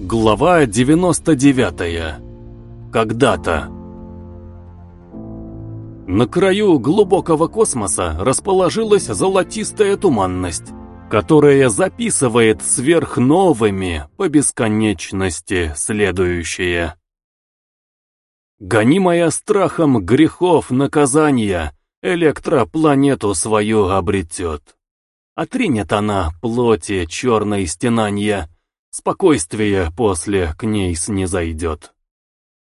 Глава 99. Когда-то. На краю глубокого космоса расположилась золотистая туманность, которая записывает сверхновыми по бесконечности следующее. Гонимая страхом грехов наказания, электропланету свою обретет. Отринет она плоти черной стенанья, спокойствие после к ней снизойдет.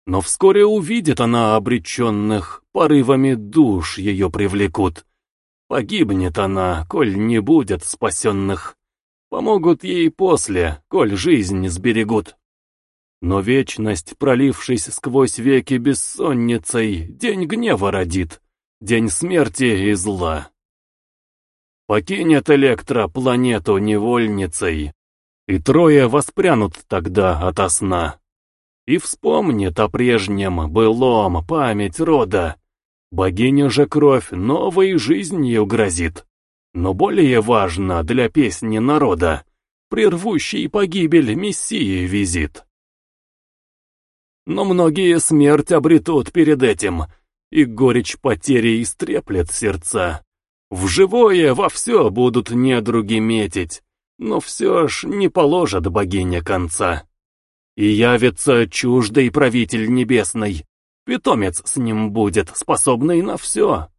Но вскоре увидит она обреченных, порывами душ ее привлекут. Погибнет она, коль не будет спасенных. Помогут ей после, коль жизнь сберегут. Но вечность, пролившись сквозь веки бессонницей, день гнева родит, день смерти и зла. Покинет Электро планету невольницей, и трое воспрянут тогда ото сна. И вспомнит о прежнем былом память рода. Богиня же кровь новой жизнью грозит. Но более важно для песни народа, прервущий погибель Мессии визит. Но многие смерть обретут перед этим, и горечь потери истреплет сердца. В живое во все будут недруги метить, но все ж не положат богиня конца. И явится чуждый правитель небесный, питомец с ним будет, способный на все.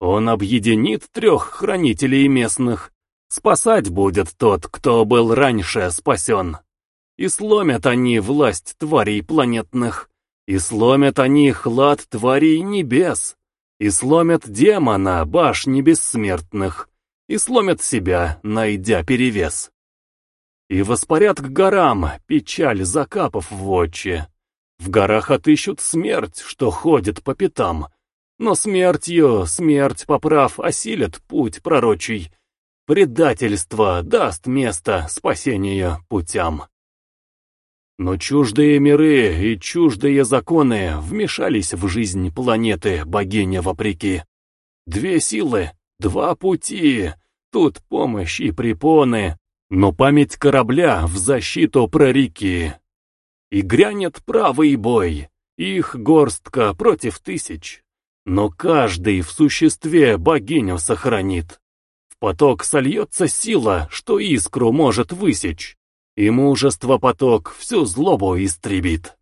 Он объединит трех хранителей местных, спасать будет тот, кто был раньше спасен. И сломят они власть тварей планетных, и сломят они хлад тварей небес, и сломят демона башни бессмертных, и сломят себя, найдя перевес. И воспарят к горам, печаль закапав в отче. В горах отыщут смерть, что ходит по пятам, но смертью, смерть поправ, осилят путь пророчий. Предательство даст место спасения путям. Но чуждые миры и чуждые законы вмешались в жизнь планеты богиня вопреки. Две силы, Два пути, тут помощь и препоны, но память корабля в защиту прореки. И грянет правый бой, их горстка против тысяч, но каждый в существе богиню сохранит. В поток сольется сила, что искру может высечь, и мужество поток всю злобу истребит.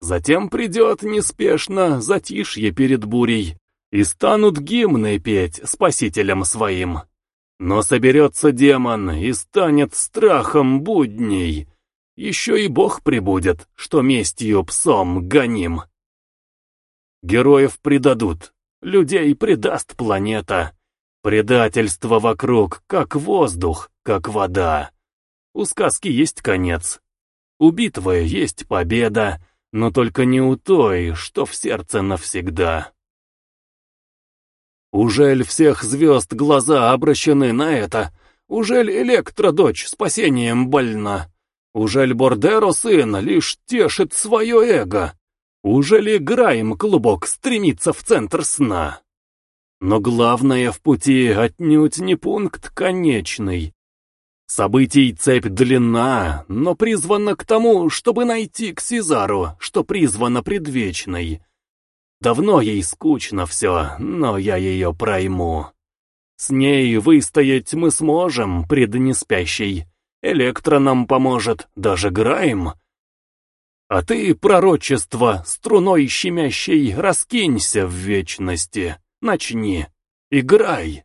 Затем придет неспешно затишье перед бурей, и станут гимны петь спасителям своим. Но соберется демон и станет страхом будней. Еще и Бог прибудет, что местью псом гоним. Героев предадут, людей предаст планета. Предательство вокруг, как воздух, как вода. У сказки есть конец. У битвы есть победа, но только не у той, что в сердце навсегда. Ужель всех звезд глаза обращены на это? Ужель электродочь спасением больна? Ужель Бордеро сын лишь тешит свое эго? Ужели Грайм клубок стремится в центр сна? Но главное в пути отнюдь не пункт конечный. Событий цепь длинна, но призвана к тому, чтобы найти к Сезару, что призвана предвечной. Давно ей скучно все, но я ее пройму. С ней выстоять мы сможем, пред неспящей. Электро нам поможет, даже Грайм. А ты, пророчество, струной щемящей, раскинься в вечности. Начни, играй.